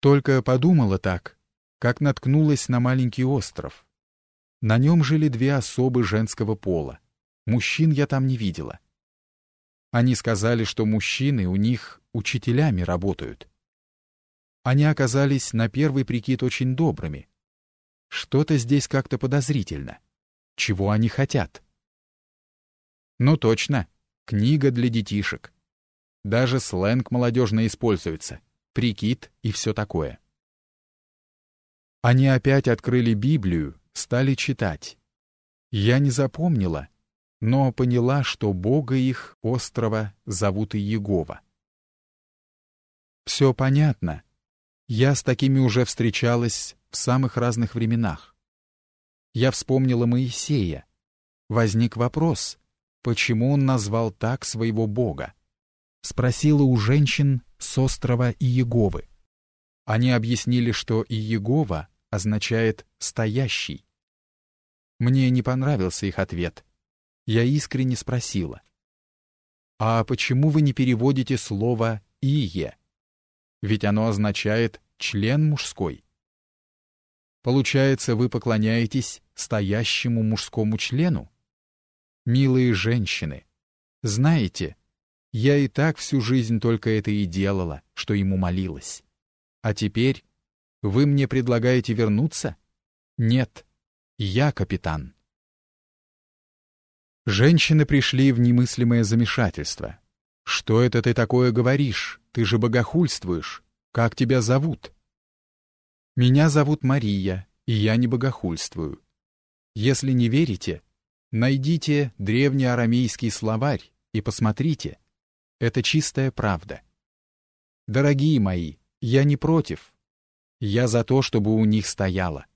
Только подумала так, как наткнулась на маленький остров. На нем жили две особы женского пола. Мужчин я там не видела. Они сказали, что мужчины у них учителями работают. Они оказались на первый прикид очень добрыми. Что-то здесь как-то подозрительно. Чего они хотят? Ну точно, книга для детишек. Даже сленг молодежно используется, прикид и все такое. Они опять открыли Библию, стали читать. Я не запомнила, но поняла, что Бога их, острова, зовут Иегова. Все понятно. Я с такими уже встречалась в самых разных временах. Я вспомнила Моисея. Возник вопрос, почему он назвал так своего Бога? Спросила у женщин с острова Иеговы. Они объяснили, что Иегова означает «стоящий». Мне не понравился их ответ. Я искренне спросила. «А почему вы не переводите слово «ие»?» Ведь оно означает «член мужской». Получается, вы поклоняетесь стоящему мужскому члену? Милые женщины, знаете, я и так всю жизнь только это и делала, что ему молилась. А теперь вы мне предлагаете вернуться? Нет, я капитан. Женщины пришли в немыслимое замешательство. Что это ты такое говоришь? Ты же богохульствуешь. Как тебя зовут? Меня зовут Мария, и я не богохульствую. Если не верите, найдите древний арамейский словарь и посмотрите. Это чистая правда. Дорогие мои, я не против. Я за то, чтобы у них стояло.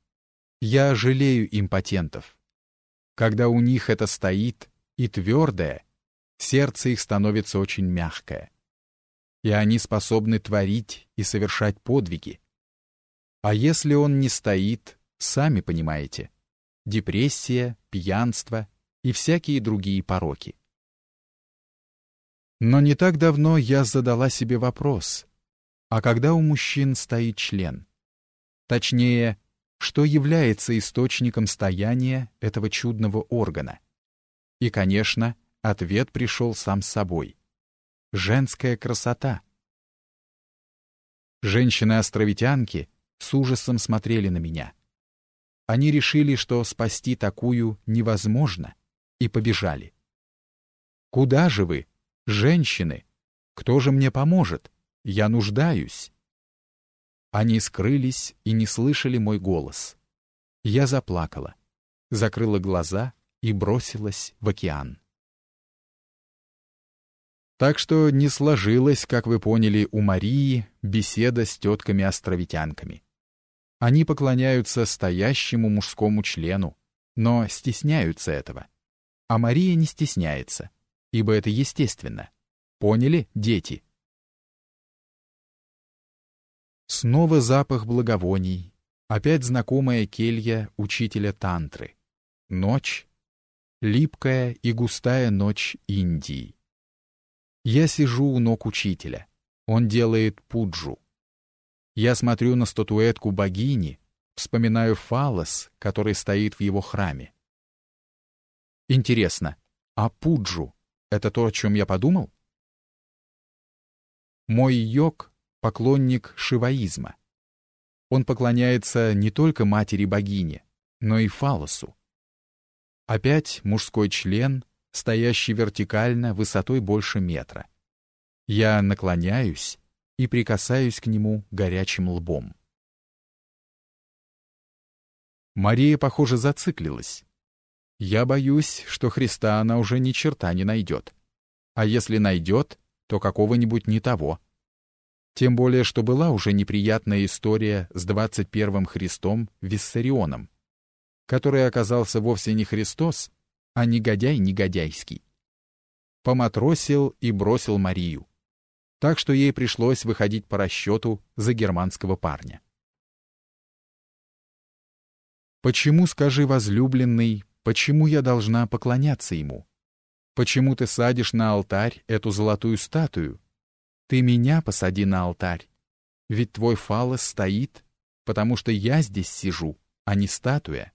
Я жалею импотентов. Когда у них это стоит и твердое, сердце их становится очень мягкое. И они способны творить и совершать подвиги. А если он не стоит, сами понимаете, депрессия, пьянство и всякие другие пороки. Но не так давно я задала себе вопрос, а когда у мужчин стоит член? Точнее, что является источником стояния этого чудного органа? И, конечно, ответ пришел сам собой. Женская красота. Женщины-островитянки с ужасом смотрели на меня. Они решили, что спасти такую невозможно, и побежали. «Куда же вы, женщины? Кто же мне поможет? Я нуждаюсь!» Они скрылись и не слышали мой голос. Я заплакала, закрыла глаза и бросилась в океан. Так что не сложилось, как вы поняли, у Марии беседа с тетками-островитянками. Они поклоняются стоящему мужскому члену, но стесняются этого. А Мария не стесняется, ибо это естественно. Поняли, дети? Снова запах благовоний, опять знакомая келья учителя тантры. Ночь, липкая и густая ночь Индии. Я сижу у ног учителя. Он делает пуджу. Я смотрю на статуэтку богини, вспоминаю фалос, который стоит в его храме. Интересно, а пуджу — это то, о чем я подумал? Мой йог — поклонник шиваизма. Он поклоняется не только матери-богине, но и фалосу. Опять мужской член — стоящий вертикально высотой больше метра. Я наклоняюсь и прикасаюсь к нему горячим лбом. Мария, похоже, зациклилась. Я боюсь, что Христа она уже ни черта не найдет. А если найдет, то какого-нибудь не того. Тем более, что была уже неприятная история с 21-м Христом Виссарионом, который оказался вовсе не Христос, а негодяй негодяйский. Поматросил и бросил Марию. Так что ей пришлось выходить по расчету за германского парня. Почему, скажи, возлюбленный, почему я должна поклоняться ему? Почему ты садишь на алтарь эту золотую статую? Ты меня посади на алтарь. Ведь твой фалос стоит, потому что я здесь сижу, а не статуя.